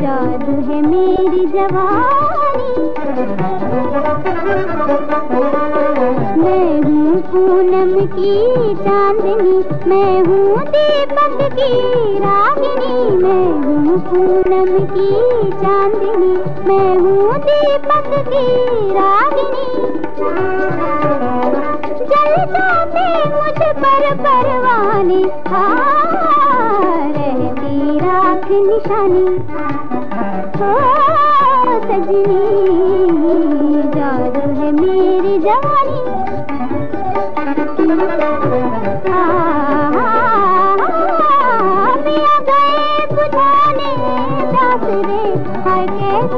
जादू है मेरी जवानी। पूनम की चांदनी, मैं हूँ दीपक की रागिनी, मैं हूँ पूनम की चांदनी, मैं हूँ दीपक की रागिनी। जल जाते मुझ पर परवाने रहती राख निशानी। हो सजनी, जादू है मेरी जवानी।